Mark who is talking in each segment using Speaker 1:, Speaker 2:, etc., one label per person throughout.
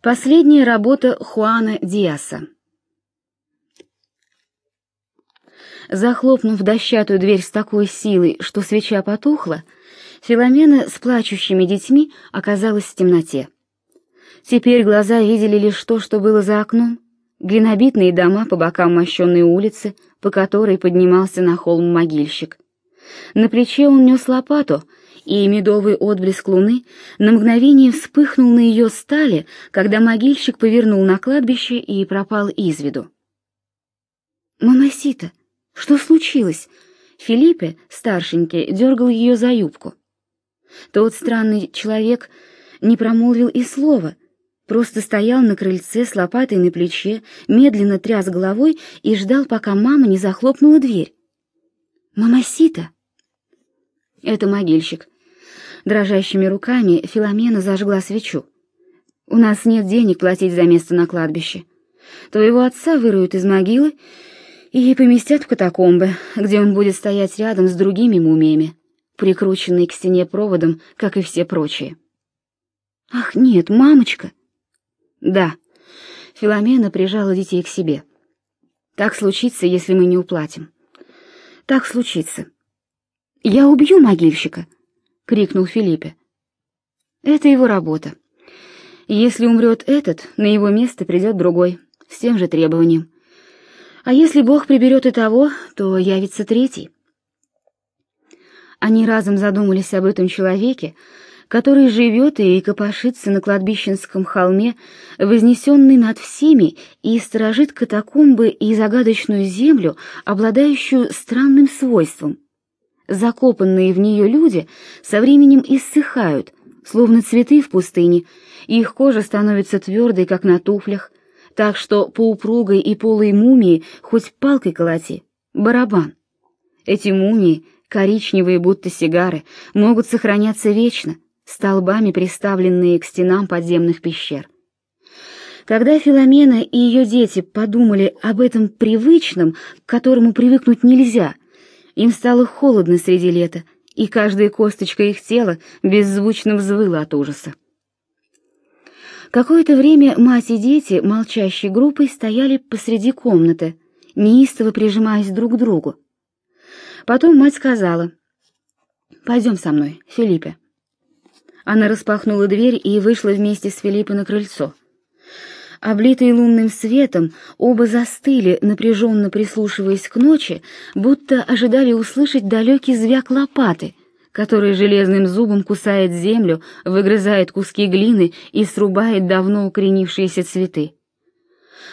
Speaker 1: Последняя работа Хуана Диаса. Захлопнув дощатую дверь с такой силой, что свеча потухла, Филомена с плачущими детьми оказалась в темноте. Теперь глаза видели лишь то, что было за окном, глинобитные дома по бокам мощенной улицы, по которой поднимался на холм могильщик. На плече он нес лопату — и медовый отблеск луны на мгновение вспыхнул на ее стали, когда могильщик повернул на кладбище и пропал из виду. «Мамасита, что случилось?» Филиппе, старшенький, дергал ее за юбку. Тот странный человек не промолвил и слова, просто стоял на крыльце с лопатой на плече, медленно тряс головой и ждал, пока мама не захлопнула дверь. «Мамасита!» «Это могильщик. Дрожащими руками Филомена зажгла свечу. «У нас нет денег платить за место на кладбище. Твоего отца выруют из могилы и поместят в катакомбы, где он будет стоять рядом с другими мумиями, прикрученный к стене проводом, как и все прочие». «Ах, нет, мамочка!» «Да». Филомена прижала детей к себе. «Так случится, если мы не уплатим. Так случится. Я убью могильщика» крикнул Филиппе. Это его работа. Если умрет этот, на его место придет другой, с тем же требованием. А если Бог приберет и того, то явится третий. Они разом задумались об этом человеке, который живет и копошится на кладбищенском холме, вознесенный над всеми и сторожит катакомбы и загадочную землю, обладающую странным свойством — Закопанные в нее люди со временем иссыхают, словно цветы в пустыне, и их кожа становится твердой, как на туфлях, так что по упругой и полой мумии хоть палкой колоти, барабан. Эти мумии, коричневые будто сигары, могут сохраняться вечно, столбами приставленные к стенам подземных пещер. Когда Филомена и ее дети подумали об этом привычном, к которому привыкнуть нельзя — им стало холодно среди лета, и каждая косточка их тела беззвучно взвыла от ужаса. Какое-то время мать и дети, молчащей группой, стояли посреди комнаты, неистово прижимаясь друг к другу. Потом мать сказала, «Пойдем со мной, Филиппе». Она распахнула дверь и вышла вместе с Филиппе на крыльцо. Облитые лунным светом, оба застыли, напряженно прислушиваясь к ночи, будто ожидали услышать далекий звяк лопаты, который железным зубом кусает землю, выгрызает куски глины и срубает давно укоренившиеся цветы.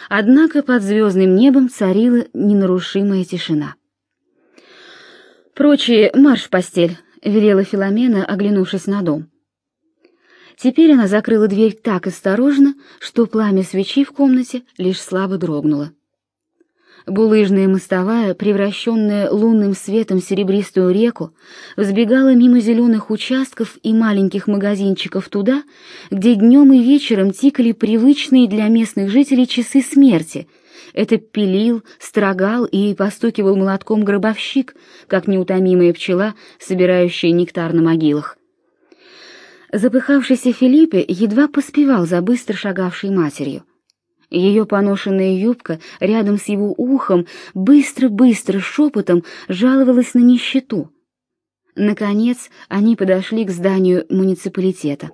Speaker 1: Однако под звездным небом царила ненарушимая тишина. «Прочие, марш в постель!» — велела Филомена, оглянувшись на дом. Теперь она закрыла дверь так осторожно, что пламя свечи в комнате лишь слабо дрогнуло. Булыжная мостовая, превращенная лунным светом в серебристую реку, взбегала мимо зеленых участков и маленьких магазинчиков туда, где днем и вечером тикали привычные для местных жителей часы смерти. Это пилил, строгал и постукивал молотком гробовщик, как неутомимая пчела, собирающая нектар на могилах. Запыхавшийся Филиппе едва поспевал за быстро шагавшей матерью. Ее поношенная юбка рядом с его ухом быстро-быстро шепотом жаловалась на нищету. Наконец они подошли к зданию муниципалитета.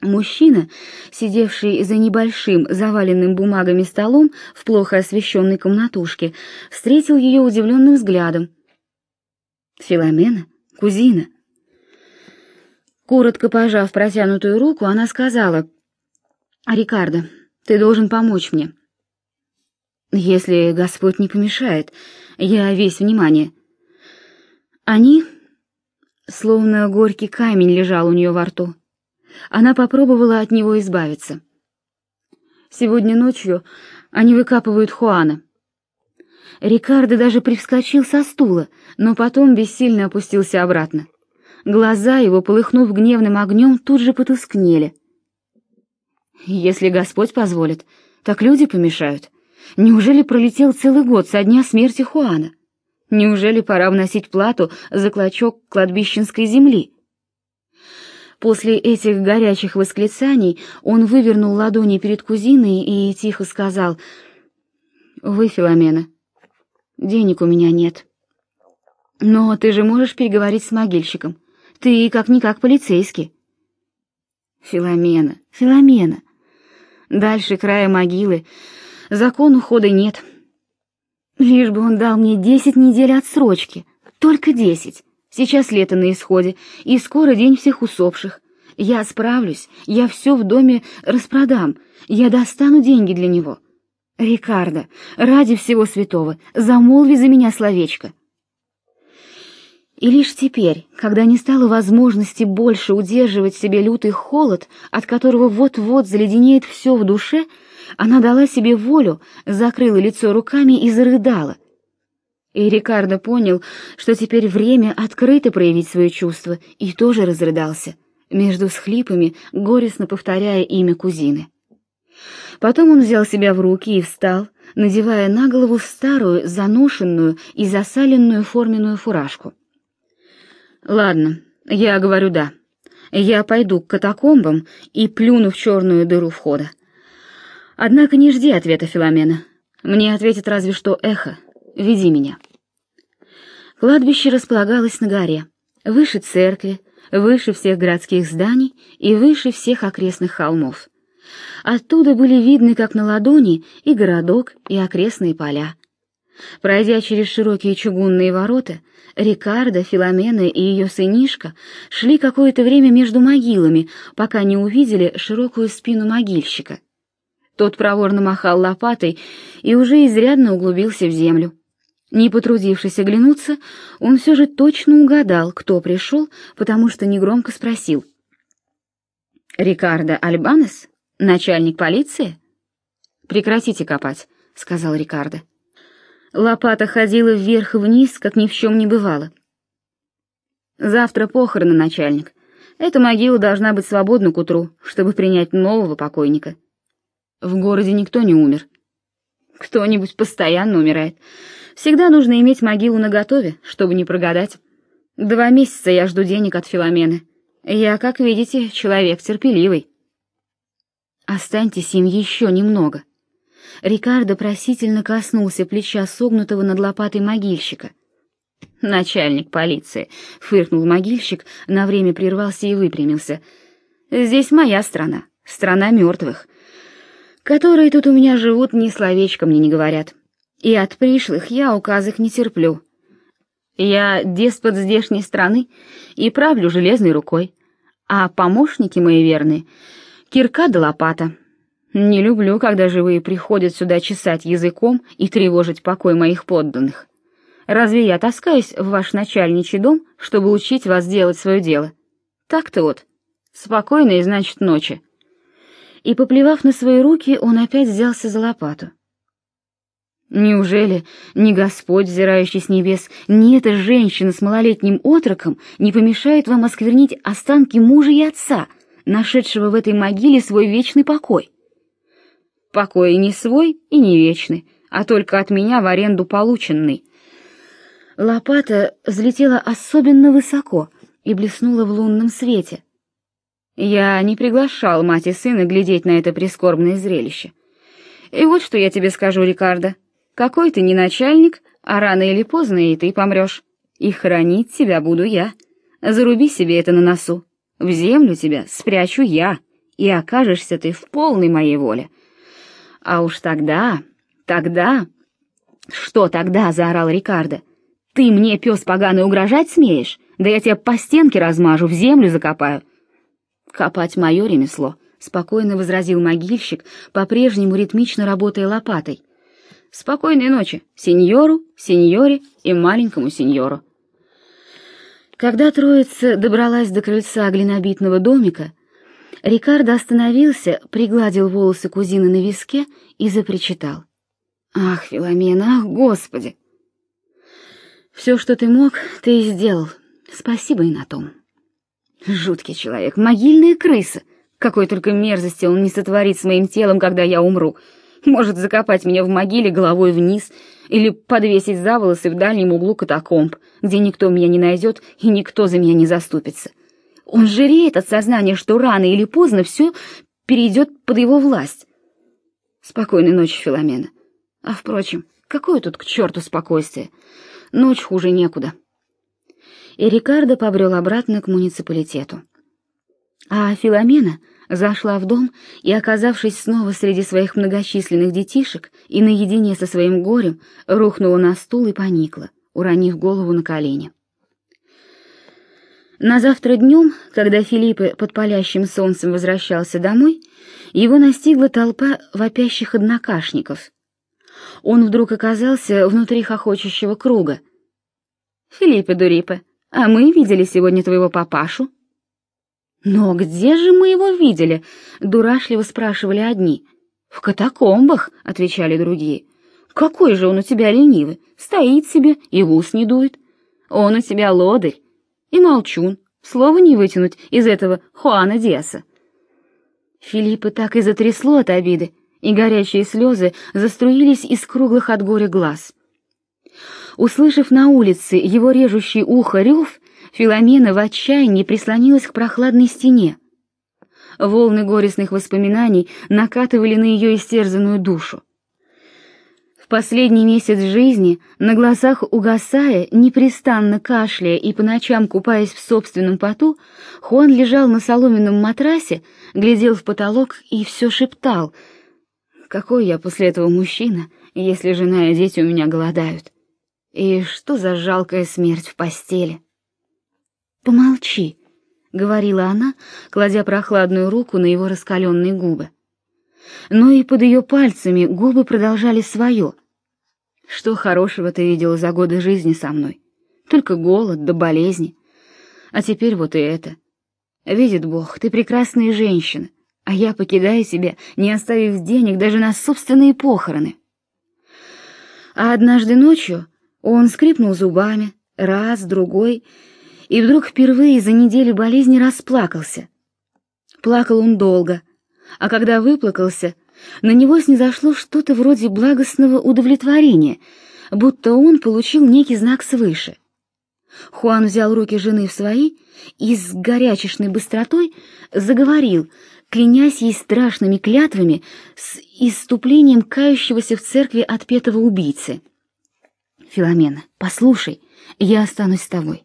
Speaker 1: Мужчина, сидевший за небольшим заваленным бумагами столом в плохо освещенной комнатушке, встретил ее удивленным взглядом. «Филомена? Кузина?» Коротко пожав протянутую руку, она сказала, «Рикардо, ты должен помочь мне». «Если Господь не помешает, я весь внимание». Они, словно горький камень, лежал у нее во рту. Она попробовала от него избавиться. Сегодня ночью они выкапывают Хуана. Рикардо даже привскочил со стула, но потом бессильно опустился обратно. Глаза его, полыхнув гневным огнем, тут же потускнели. Если Господь позволит, так люди помешают. Неужели пролетел целый год со дня смерти Хуана? Неужели пора вносить плату за клочок кладбищенской земли? После этих горячих восклицаний он вывернул ладони перед кузиной и тихо сказал: "Вы, Филомена, денег у меня нет. Но ты же можешь переговорить с могильщиком. Ты как никак полицейский". Филомена, Филомена. Дальше края могилы закону хода нет. Лишь бы он дал мне десять недель отсрочки, только десять. Сейчас лето на исходе, и скоро день всех усопших. Я справлюсь, я все в доме распродам, я достану деньги для него. Рикардо, ради всего святого, замолви за меня словечко. И лишь теперь, когда не стало возможности больше удерживать себе лютый холод, от которого вот-вот заледенеет все в душе, она дала себе волю, закрыла лицо руками и зарыдала. И Рикардо понял, что теперь время открыто проявить свои чувства, и тоже разрыдался, между схлипами, горестно повторяя имя кузины. Потом он взял себя в руки и встал, надевая на голову старую, заношенную и засаленную форменную фуражку. «Ладно, я говорю «да». Я пойду к катакомбам и плюну в черную дыру входа. Однако не жди ответа Филомена. Мне ответит разве что эхо, Веди меня. Кладбище располагалось на горе, выше церкви, выше всех городских зданий и выше всех окрестных холмов. Оттуда были видны, как на ладони, и городок, и окрестные поля. Пройдя через широкие чугунные ворота, Рикардо, Филомена и ее сынишка шли какое-то время между могилами, пока не увидели широкую спину могильщика. Тот проворно махал лопатой и уже изрядно углубился в землю. Не потрудившись оглянуться, он все же точно угадал, кто пришел, потому что негромко спросил. «Рикардо Альбанес? Начальник полиции?» «Прекратите копать», — сказал Рикардо. Лопата ходила вверх и вниз, как ни в чем не бывало. «Завтра похороны, начальник. Эта могила должна быть свободна к утру, чтобы принять нового покойника. В городе никто не умер. Кто-нибудь постоянно умирает. Всегда нужно иметь могилу наготове, чтобы не прогадать. Два месяца я жду денег от Филомены. Я, как видите, человек терпеливый. Останьтесь им еще немного. Рикардо просительно коснулся плеча согнутого над лопатой могильщика. Начальник полиции, фыркнул могильщик, на время прервался и выпрямился. Здесь моя страна, страна мертвых, которые тут у меня живут, ни словечко мне не говорят. И от пришлых я указок не терплю. Я деспот здешней страны и правлю железной рукой, а помощники мои верные — кирка да лопата. Не люблю, когда живые приходят сюда чесать языком и тревожить покой моих подданных. Разве я таскаюсь в ваш начальничий дом, чтобы учить вас делать свое дело? Так-то вот. Спокойной, значит, ночи. И, поплевав на свои руки, он опять взялся за лопату. Неужели ни Господь, взирающий с небес, ни эта женщина с малолетним отроком не помешает вам осквернить останки мужа и отца, нашедшего в этой могиле свой вечный покой? Покой не свой и не вечный, а только от меня в аренду полученный. Лопата взлетела особенно высоко и блеснула в лунном свете. Я не приглашал мать и сына глядеть на это прискорбное зрелище. И вот что я тебе скажу, Рикардо. Какой ты не начальник, а рано или поздно и ты помрешь. И хранить тебя буду я. Заруби себе это на носу. В землю тебя спрячу я, и окажешься ты в полной моей воле. А уж тогда, тогда... Что тогда, заорал Рикардо. Ты мне, пес поганый, угрожать смеешь? Да я тебя по стенке размажу, в землю закопаю. Копать мое ремесло, спокойно возразил могильщик, по-прежнему ритмично работая лопатой. Спокойной ночи, сеньору, сеньоре и маленькому сеньору. Когда троица добралась до крыльца глинобитного домика, Рикардо остановился, пригладил волосы кузины на виске и запричитал. «Ах, Филомена, ах, Господи!» «Все, что ты мог, ты и сделал. Спасибо и на том». «Жуткий человек, могильная крыса! Какой только мерзости он не сотворит с моим телом, когда я умру!» Может закопать меня в могиле головой вниз или подвесить за волосы в дальнем углу катакомб, где никто меня не найдет и никто за меня не заступится. Он жиреет от сознания, что рано или поздно все перейдет под его власть. Спокойной ночи, Филомена. А, впрочем, какое тут к черту спокойствие? Ночь хуже некуда. И Рикардо побрел обратно к муниципалитету. А Филомена зашла в дом и, оказавшись снова среди своих многочисленных детишек и наедине со своим горем, рухнула на стул и поникла, уронив голову на колени. На завтра днем, когда Филиппе под палящим солнцем возвращался домой, его настигла толпа вопящих однокашников. Он вдруг оказался внутри хохочущего круга. «Филиппе Дурипе, а мы видели сегодня твоего папашу?» «Но где же мы его видели?» — дурашливо спрашивали одни. «В катакомбах», — отвечали другие. «Какой же он у тебя ленивый, стоит себе и в ус не дует. Он у тебя лодырь и молчун, слова не вытянуть из этого Хуана Диаса». Филиппа так и затрясло от обиды, и горячие слезы заструились из круглых от горя глаз. Услышав на улице его режущий ухо рев, Филомена в отчаянии прислонилась к прохладной стене. Волны горестных воспоминаний накатывали на ее истерзанную душу. Последний месяц жизни, на глазах угасая, непрестанно кашляя и по ночам купаясь в собственном поту, Хуан лежал на соломенном матрасе, глядел в потолок и все шептал. «Какой я после этого мужчина, если жена и дети у меня голодают? И что за жалкая смерть в постели?» «Помолчи», — говорила она, кладя прохладную руку на его раскаленные губы. Но и под ее пальцами губы продолжали свое. «Что хорошего ты видела за годы жизни со мной? Только голод да болезни. А теперь вот и это. Видит Бог, ты прекрасная женщина, а я покидаю тебя, не оставив денег даже на собственные похороны». А однажды ночью он скрипнул зубами, раз, другой, и вдруг впервые за неделю болезни расплакался. Плакал он долго, а когда выплакался, на него снизошло что-то вроде благостного удовлетворения, будто он получил некий знак свыше. Хуан взял руки жены в свои и с горячечной быстротой заговорил, клянясь ей страшными клятвами с иступлением кающегося в церкви отпетого убийцы. «Филомена, послушай, я останусь с тобой.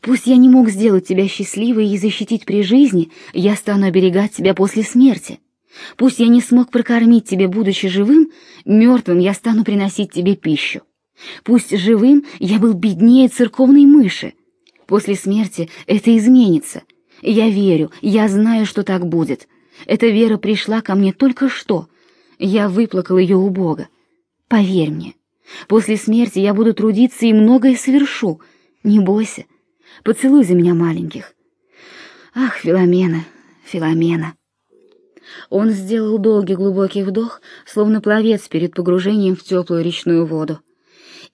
Speaker 1: Пусть я не мог сделать тебя счастливой и защитить при жизни, я стану оберегать тебя после смерти. Пусть я не смог прокормить тебя, будучи живым, мертвым я стану приносить тебе пищу. Пусть живым я был беднее церковной мыши. После смерти это изменится. Я верю, я знаю, что так будет. Эта вера пришла ко мне только что. Я выплакал ее у Бога. Поверь мне, после смерти я буду трудиться и многое совершу. Не бойся, Поцелуй за меня маленьких. Ах, Филомена, Филомена. Он сделал долгий глубокий вдох, словно пловец перед погружением в теплую речную воду.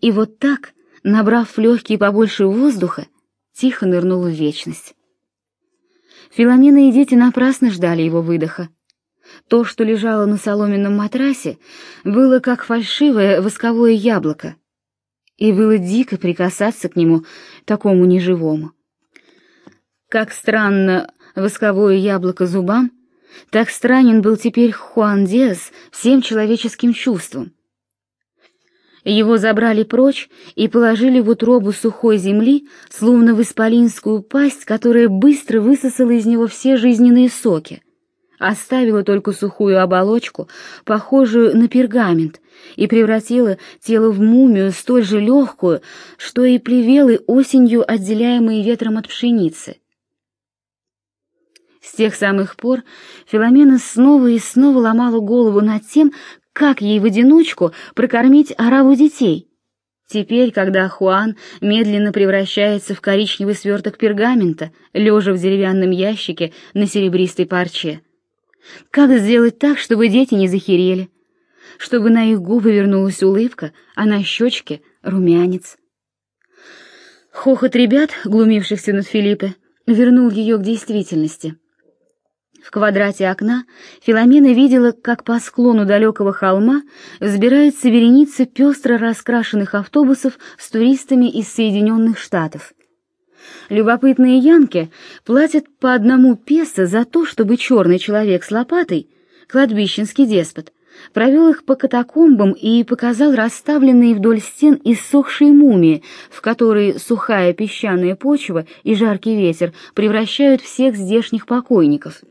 Speaker 1: И вот так, набрав в легкие побольше воздуха, тихо нырнул в вечность. Филомена и дети напрасно ждали его выдоха. То, что лежало на соломенном матрасе, было как фальшивое восковое яблоко, и было дико прикасаться к нему, такому неживому. Как странно восковое яблоко зубам, так странен был теперь Хуан Диас всем человеческим чувством. Его забрали прочь и положили в утробу сухой земли, словно в исполинскую пасть, которая быстро высосала из него все жизненные соки оставила только сухую оболочку, похожую на пергамент, и превратила тело в мумию столь же легкую, что и плевелы осенью отделяемые ветром от пшеницы. С тех самых пор Филомена снова и снова ломала голову над тем, как ей в одиночку прокормить ораву детей. Теперь, когда Хуан медленно превращается в коричневый сверток пергамента, лежа в деревянном ящике на серебристой парче. Как сделать так, чтобы дети не захерели? Чтобы на их губы вернулась улыбка, а на щечке — румянец. Хохот ребят, глумившихся над Филиппе, вернул ее к действительности. В квадрате окна Филомена видела, как по склону далекого холма взбирается вереница пестро раскрашенных автобусов с туристами из Соединенных Штатов. Любопытные янки платят по одному песо за то, чтобы черный человек с лопатой, кладбищенский деспот, провел их по катакомбам и показал расставленные вдоль стен иссохшие мумии, в которые сухая песчаная почва и жаркий ветер превращают всех здешних покойников.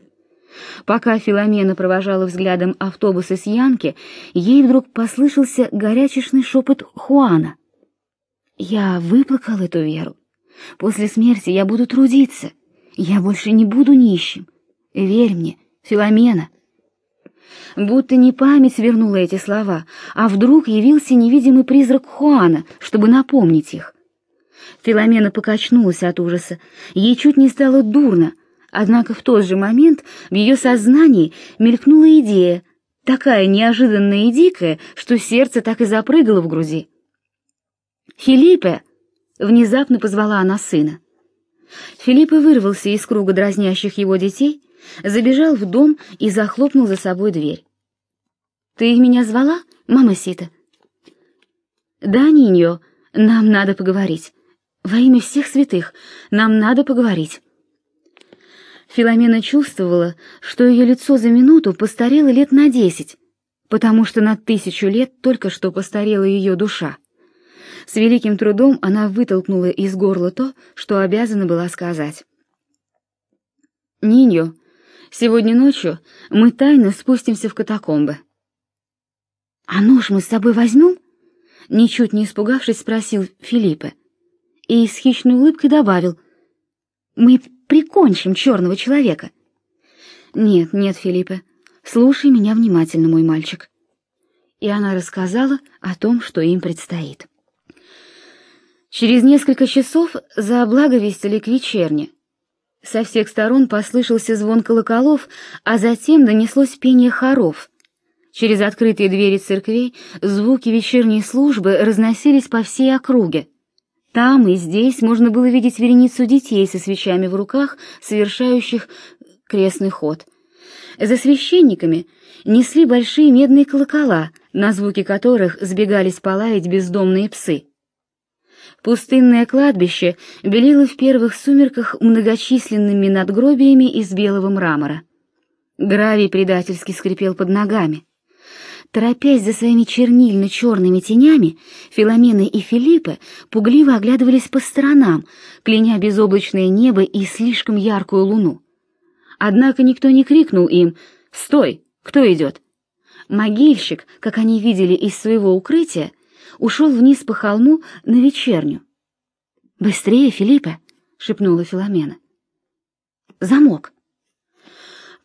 Speaker 1: Пока Филомена провожала взглядом автобусы с Янки, ей вдруг послышался горячечный шепот Хуана. «Я выплакал эту веру. После смерти я буду трудиться. Я больше не буду нищим. Верь мне, Филомена». Будто не память вернула эти слова, а вдруг явился невидимый призрак Хуана, чтобы напомнить их. Филомена покачнулась от ужаса. Ей чуть не стало дурно, однако в тот же момент в ее сознании мелькнула идея, такая неожиданная и дикая, что сердце так и запрыгало в груди. «Филиппе!» — внезапно позвала она сына. Филиппе вырвался из круга дразнящих его детей, забежал в дом и захлопнул за собой дверь. «Ты меня звала, мама Сита?» «Да, Ниньо, нам надо поговорить. Во имя всех святых, нам надо поговорить». Филомена чувствовала, что ее лицо за минуту постарело лет на десять, потому что на тысячу лет только что постарела ее душа. С великим трудом она вытолкнула из горла то, что обязана была сказать. «Ниньо, сегодня ночью мы тайно спустимся в катакомбы». «А нож мы с собой возьмем?» Ничуть не испугавшись, спросил Филиппе. И с хищной улыбкой добавил. «Мы прикончим черного человека». «Нет, нет, Филиппе, слушай меня внимательно, мой мальчик». И она рассказала о том, что им предстоит. Через несколько часов за благовестили к вечерне. Со всех сторон послышался звон колоколов, а затем донеслось пение хоров. Через открытые двери церквей звуки вечерней службы разносились по всей округе. Там и здесь можно было видеть вереницу детей со свечами в руках, совершающих крестный ход. За священниками несли большие медные колокола, на звуки которых сбегались полаять бездомные псы. Пустынное кладбище белило в первых сумерках многочисленными надгробиями из белого мрамора. Гравий предательски скрипел под ногами. Торопясь за своими чернильно-черными тенями, Филомена и Филиппа пугливо оглядывались по сторонам, кляня безоблачное небо и слишком яркую луну. Однако никто не крикнул им «Стой! Кто идет?» Могильщик, как они видели из своего укрытия, ушел вниз по холму на вечерню. «Быстрее, Филиппе!» — шепнула Филомена. «Замок!»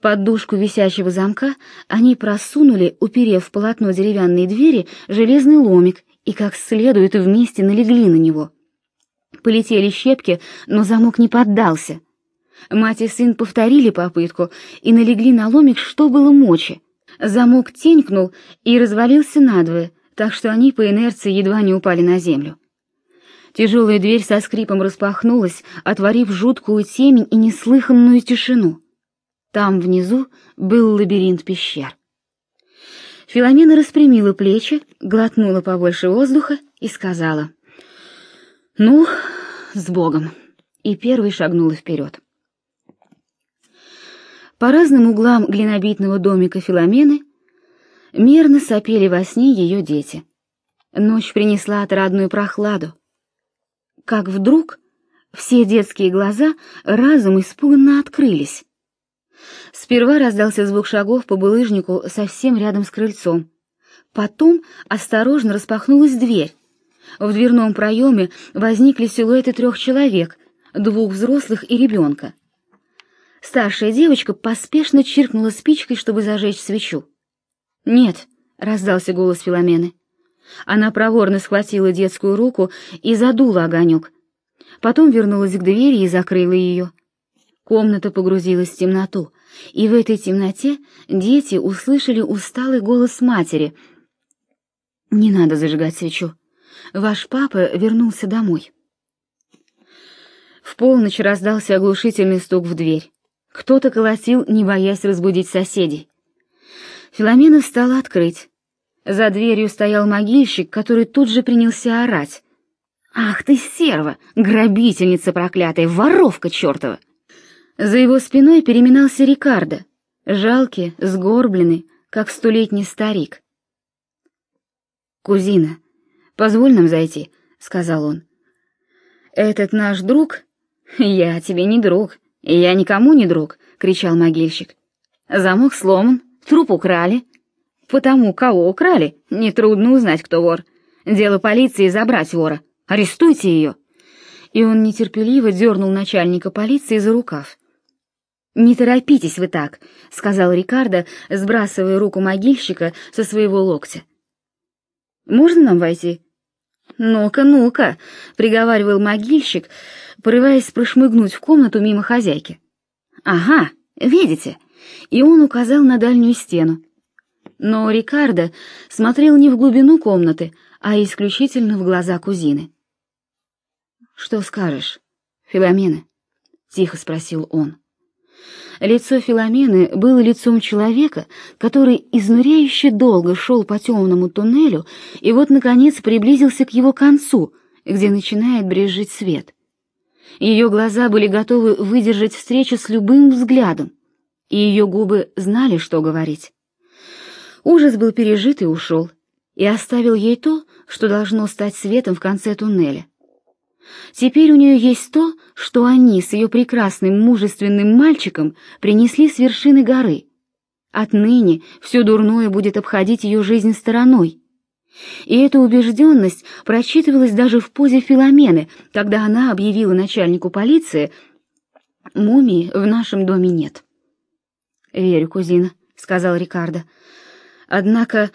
Speaker 1: Под дужку висячего замка они просунули, уперев в полотно деревянной двери, железный ломик и как следует вместе налегли на него. Полетели щепки, но замок не поддался. Мать и сын повторили попытку и налегли на ломик, что было мочи. Замок тенькнул и развалился надвое, так что они по инерции едва не упали на землю. Тяжелая дверь со скрипом распахнулась, отворив жуткую темень и неслыханную тишину. Там внизу был лабиринт пещер. Филомена распрямила плечи, глотнула побольше воздуха и сказала: "Ну, с Богом!" и первой шагнула вперед. По разным углам глинобитного домика Филомены Мирно сопели во сне ее дети. Ночь принесла отрадную прохладу. Как вдруг все детские глаза разом испуганно открылись. Сперва раздался звук шагов по булыжнику совсем рядом с крыльцом. Потом осторожно распахнулась дверь. В дверном проеме возникли силуэты трех человек, двух взрослых и ребенка. Старшая девочка поспешно чиркнула спичкой, чтобы зажечь свечу. «Нет», — раздался голос Филомены. Она проворно схватила детскую руку и задула огонек. Потом вернулась к двери и закрыла ее. Комната погрузилась в темноту, и в этой темноте дети услышали усталый голос матери. «Не надо зажигать свечу. Ваш папа вернулся домой». В полночь раздался оглушительный стук в дверь. Кто-то колотил, не боясь разбудить соседей. Филомена стала открыть. За дверью стоял могильщик, который тут же принялся орать. Ах ты, серва, грабительница проклятая, воровка чертова! За его спиной переминался Рикардо, жалкий, сгорбленный, как столетний старик. «Кузина, позволь нам зайти», — сказал он. «Этот наш друг...» «Я тебе не друг, я никому не друг», — кричал могильщик. «Замок сломан, труп украли. Потому кого украли, нетрудно узнать, кто вор. Дело полиции забрать вора. Арестуйте ее!» И он нетерпеливо дернул начальника полиции за рукав. «Не торопитесь вы так», — сказал Рикардо, сбрасывая руку могильщика со своего локтя. «Можно нам войти?» «Ну-ка, ну-ка», — приговаривал могильщик, порываясь прошмыгнуть в комнату мимо хозяйки. «Ага, видите?» И он указал на дальнюю стену. Но Рикардо смотрел не в глубину комнаты, а исключительно в глаза кузины. «Что скажешь, Филомена?» — тихо спросил он. Лицо Филомены было лицом человека, который изнуряюще долго шел по темному туннелю и вот, наконец, приблизился к его концу, где начинает брезжить свет. Ее глаза были готовы выдержать встречу с любым взглядом, и ее губы знали, что говорить. Ужас был пережит и ушел, и оставил ей то, что должно стать светом в конце туннеля. Теперь у нее есть то, что они с ее прекрасным мужественным мальчиком принесли с вершины горы. Отныне все дурное будет обходить ее жизнь стороной. И эта убежденность прочитывалась даже в позе Филомены, когда она объявила начальнику полиции «Мумии в нашем доме нет». «Верю, кузина», — сказал Рикардо. «Однако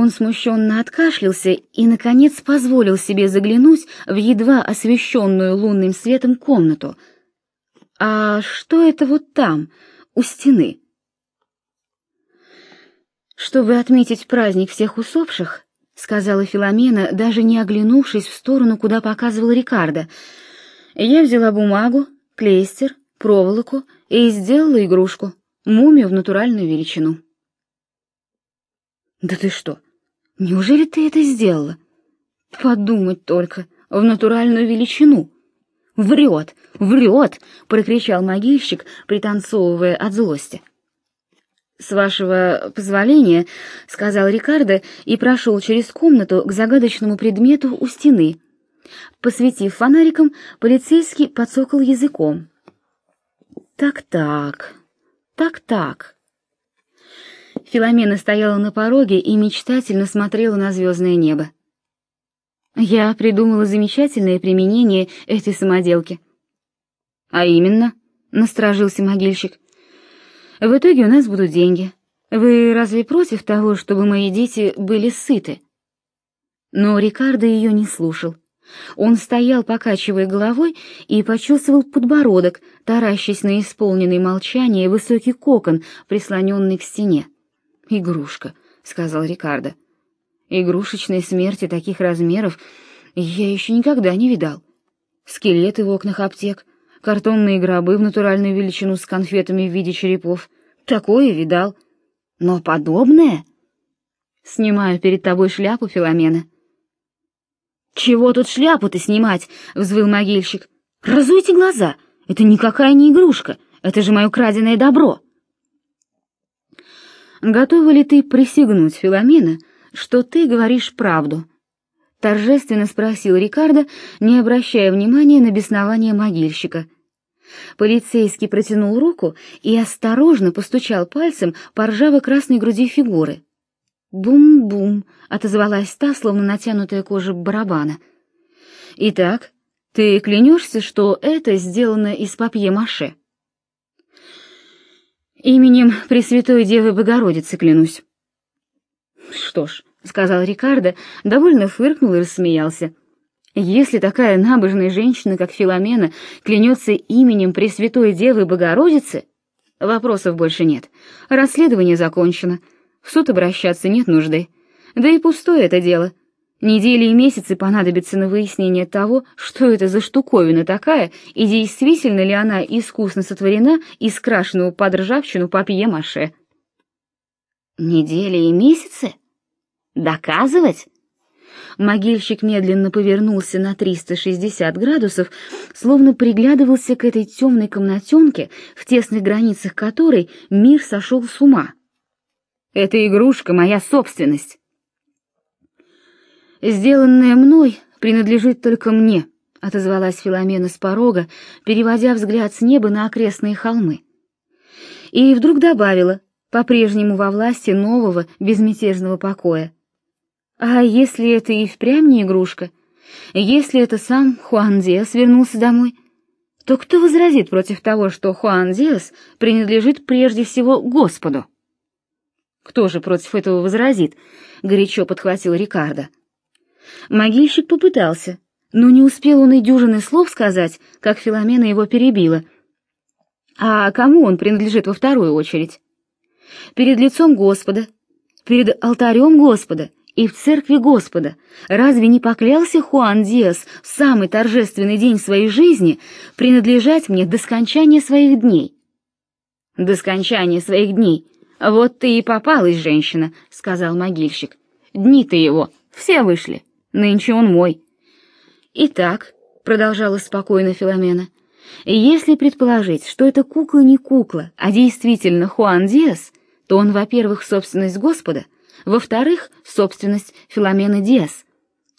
Speaker 1: он смущенно откашлялся и, наконец, позволил себе заглянуть в едва освещенную лунным светом комнату. «А что это вот там, у стены?» «Чтобы отметить праздник всех усопших», — сказала Филомена, даже не оглянувшись в сторону, куда показывал Рикардо, «я взяла бумагу, клейстер, проволоку и сделала игрушку, мумию в натуральную величину». «Да ты что? Неужели ты это сделала?» «Подумать только, в натуральную величину!» «Врет! Врет!» — прокричал могильщик, пританцовывая от злости. «С вашего позволения», — сказал Рикардо и прошел через комнату к загадочному предмету у стены. Посветив фонариком, полицейский подсокал языком. «Так-так, так-так», Филомена стояла на пороге и мечтательно смотрела на звездное небо. Я придумала замечательное применение этой самоделки. А именно, насторожился могильщик. В итоге у нас будут деньги. Вы разве против того, чтобы мои дети были сыты? Но Рикардо ее не слушал. Он стоял, покачивая головой, и почувствовал подбородок, таращась на исполненный молчание высокий кокон, прислоненный к стене. «Игрушка», — сказал Рикардо. «Игрушечной смерти таких размеров я еще никогда не видал. Скелеты в окнах аптек, картонные гробы в натуральную величину с конфетами в виде черепов. Такое видал. Но подобное...» «Снимаю перед тобой шляпу, Филомена». «Чего тут шляпу-то снимать?» — взвыл могильщик. «Разуйте глаза! Это никакая не игрушка, это же мое краденое добро!» Готова ли ты присягнуть, Филомена, что ты говоришь правду? Торжественно спросил Рикардо, не обращая внимания на беснование могильщика. Полицейский протянул руку и осторожно постучал пальцем по ржаво-красной груди фигуры. «Бум-бум!» — отозвалась та, словно натянутая кожа барабана. «Итак, ты клянешься, что это сделано из папье-маше?» Именем Пресвятой Девы Богородицы клянусь. Что ж, сказал Рикардо, довольно фыркнул и рассмеялся. Если такая набожная женщина, как Филомена, клянется именем Пресвятой Девы Богородицы, вопросов больше нет. Расследование закончено. В суд обращаться нет нужды. Да и пустое это дело. Недели и месяцы понадобятся на выяснение того, что это за штуковина такая, и действительно ли она искусно сотворена из крашеного под ржавчину папье-маше. Недели и месяцы? Доказывать? Могильщик медленно повернулся на 360 градусов, словно приглядывался к этой темной комнатенке, в тесных границах которой мир сошел с ума. «Эта игрушка — моя собственность!» «Сделанное мной принадлежит только мне», — отозвалась Филомена с порога, переводя взгляд с неба на окрестные холмы. И вдруг добавила, по-прежнему во власти нового безмятежного покоя. «А если это и впрямь не игрушка? Если это сам Хуан Диас вернулся домой?» то кто возразит против того, что Хуан Диас принадлежит прежде всего Господу? Кто же против этого возразит? горячо подхватил Рикардо. Могильщик попытался, но не успел он и дюжины слов сказать, как Филомена его перебила. А кому он принадлежит во вторую очередь? Перед лицом Господа, перед алтарем Господа и в церкви Господа. Разве не поклялся Хуан Диас в самый торжественный день своей жизни принадлежать мне до скончания своих дней? До скончания своих дней. Вот ты и попалась, женщина, сказал могильщик. Дни-то его все вышли. Нынче он мой. Итак, продолжала спокойно Филомена, если предположить, что эта кукла не кукла, а действительно Хуан Диас, то он, во-первых, собственность Господа, во-вторых, собственность Филомены Диас.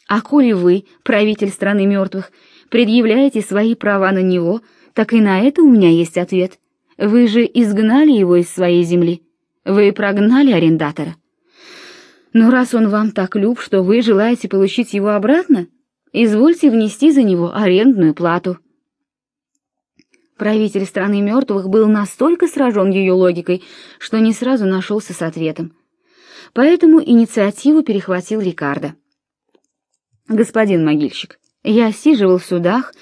Speaker 1: А коли вы, правитель страны мертвых, предъявляете свои права на него, так и на это у меня есть ответ. Вы же изгнали его из своей земли. Вы прогнали арендатора. Но раз он вам так люб, что вы желаете получить его обратно, извольте внести за него арендную плату. Правитель страны мертвых был настолько сражен ее логикой, что не сразу нашелся с ответом. Поэтому инициативу перехватил Рикардо. Господин могильщик, я сиживал в судах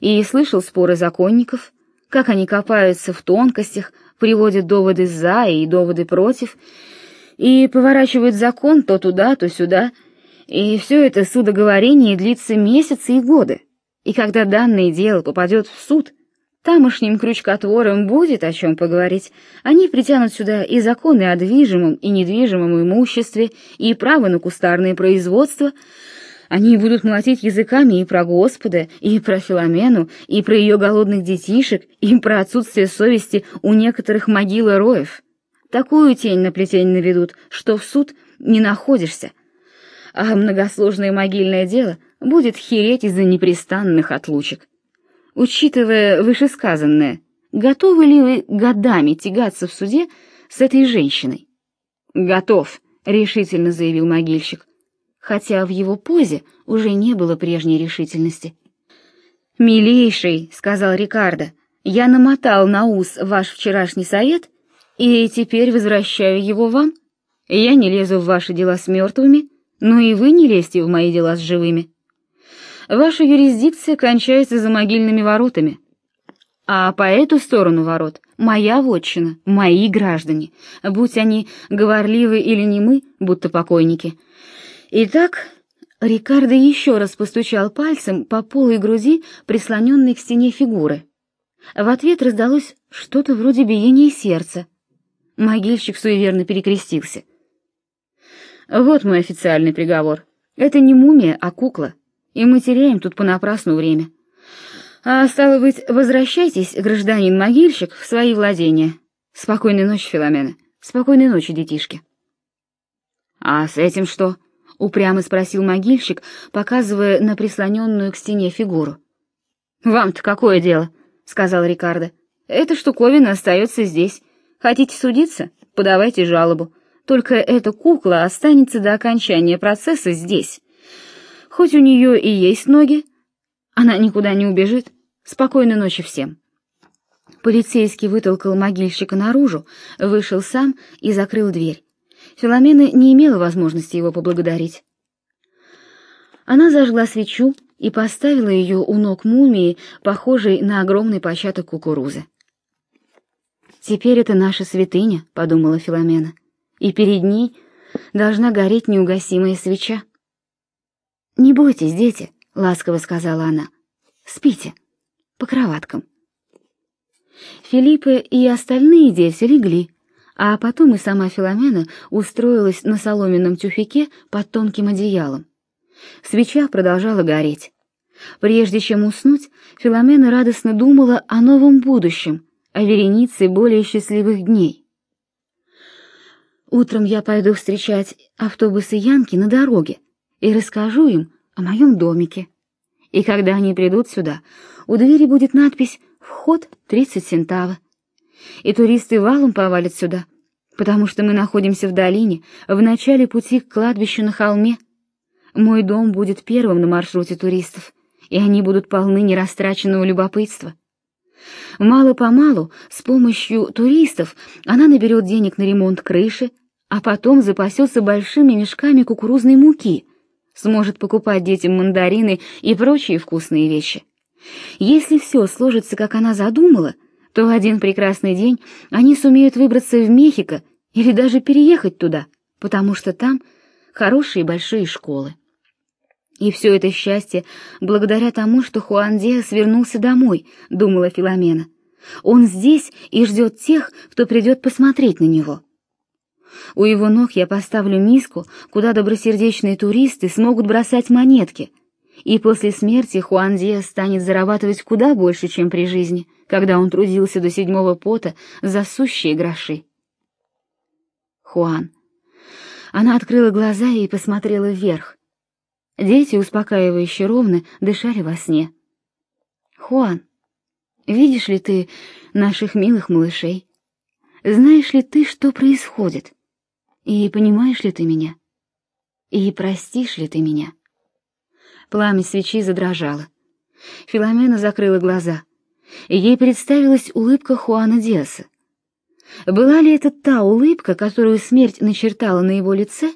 Speaker 1: и слышал споры законников, как они копаются в тонкостях, приводят доводы за и доводы против, и поворачивают закон то туда, то сюда, и все это судоговорение длится месяцы и годы. И когда данное дело попадет в суд, тамошним крючкотворам будет о чем поговорить. Они притянут сюда и законы о движимом и недвижимом имуществе, и право на кустарное производство. Они будут молотить языками и про Господа, и про Филомену, и про ее голодных детишек, и про отсутствие совести у некоторых могил и роев. Такую тень на плетень наведут, что в суд не находишься. А многосложное могильное дело будет хереть из-за непрестанных отлучек. Учитывая вышесказанное, готовы ли вы годами тягаться в суде с этой женщиной? Готов, решительно заявил могильщик, хотя в его позе уже не было прежней решительности. Милейший, сказал Рикардо, я намотал на ус ваш вчерашний совет и теперь возвращаю его вам. Я не лезу в ваши дела с мертвыми, но и вы не лезьте в мои дела с живыми. Ваша юрисдикция кончается за могильными воротами, а по эту сторону ворот моя вотчина, мои граждане, будь они говорливы или немы, будто покойники. Итак, Рикардо еще раз постучал пальцем по полой груди, прислоненной к стене фигуры. В ответ раздалось что-то вроде биения сердца. Могильщик суеверно перекрестился. Вот мой официальный приговор. Это не мумия, а кукла, и мы теряем тут понапрасну время. А стало быть, возвращайтесь, гражданин могильщик, в свои владения. Спокойной ночи, Филомена. Спокойной ночи, детишки. А с этим что? упрямо спросил могильщик, показывая на прислоненную к стене фигуру. Вам-то какое дело? сказал Рикардо. Эта штуковина остается здесь. Хотите судиться? Подавайте жалобу. Только эта кукла останется до окончания процесса здесь. Хоть у нее и есть ноги, она никуда не убежит. Спокойной ночи всем. Полицейский вытолкал могильщика наружу, вышел сам и закрыл дверь. Филомена не имела возможности его поблагодарить. Она зажгла свечу и поставила ее у ног мумии, похожей на огромный початок кукурузы. Теперь это наша святыня, подумала Филомена, и перед ней должна гореть неугасимая свеча. Не бойтесь, дети, ласково сказала она. Спите по кроваткам. Филиппа и остальные дети легли, а потом и сама Филомена устроилась на соломенном тюфяке под тонким одеялом. Свеча продолжала гореть. Прежде чем уснуть, Филомена радостно думала о новом будущем, о веренице более счастливых дней. Утром я пойду встречать автобусы Янки на дороге и расскажу им о моем домике. И когда они придут сюда, у двери будет надпись «Вход 30 центава». И туристы валом повалят сюда, потому что мы находимся в долине, в начале пути к кладбищу на холме. Мой дом будет первым на маршруте туристов, и они будут полны нерастраченного любопытства. Мало-помалу, с помощью туристов, она наберет денег на ремонт крыши, а потом запасется большими мешками кукурузной муки, сможет покупать детям мандарины и прочие вкусные вещи. Если все сложится, как она задумала, то в один прекрасный день они сумеют выбраться в Мехико или даже переехать туда, потому что там хорошие большие школы. И все это счастье благодаря тому, что Хуан Диас вернулся домой, думала Филомена. Он здесь и ждет тех, кто придет посмотреть на него. У его ног я поставлю миску, куда добросердечные туристы смогут бросать монетки. И после смерти Хуан Диас станет зарабатывать куда больше, чем при жизни, когда он трудился до седьмого пота за сущие гроши. Хуан. Она открыла глаза и посмотрела вверх. Дети, успокаивающе ровно, дышали во сне. «Хуан, видишь ли ты наших милых малышей? Знаешь ли ты, что происходит? И понимаешь ли ты меня? И простишь ли ты меня?» Пламя свечи задрожало. Филомена закрыла глаза. Ей представилась улыбка Хуана Диаса. Была ли это та улыбка, которую смерть начертала на его лице,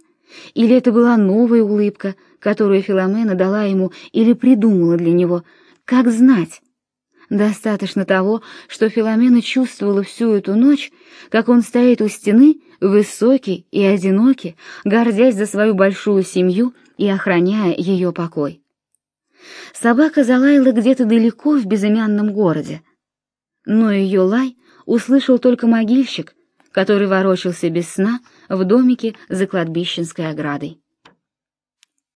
Speaker 1: или это была новая улыбка, которую Филомена дала ему или придумала для него, как знать. Достаточно того, что Филомена чувствовала всю эту ночь, как он стоит у стены, высокий и одинокий, гордясь за свою большую семью и охраняя ее покой. Собака залаяла где-то далеко в безымянном городе, но ее лай услышал только могильщик, который ворочался без сна в домике за кладбищенской оградой.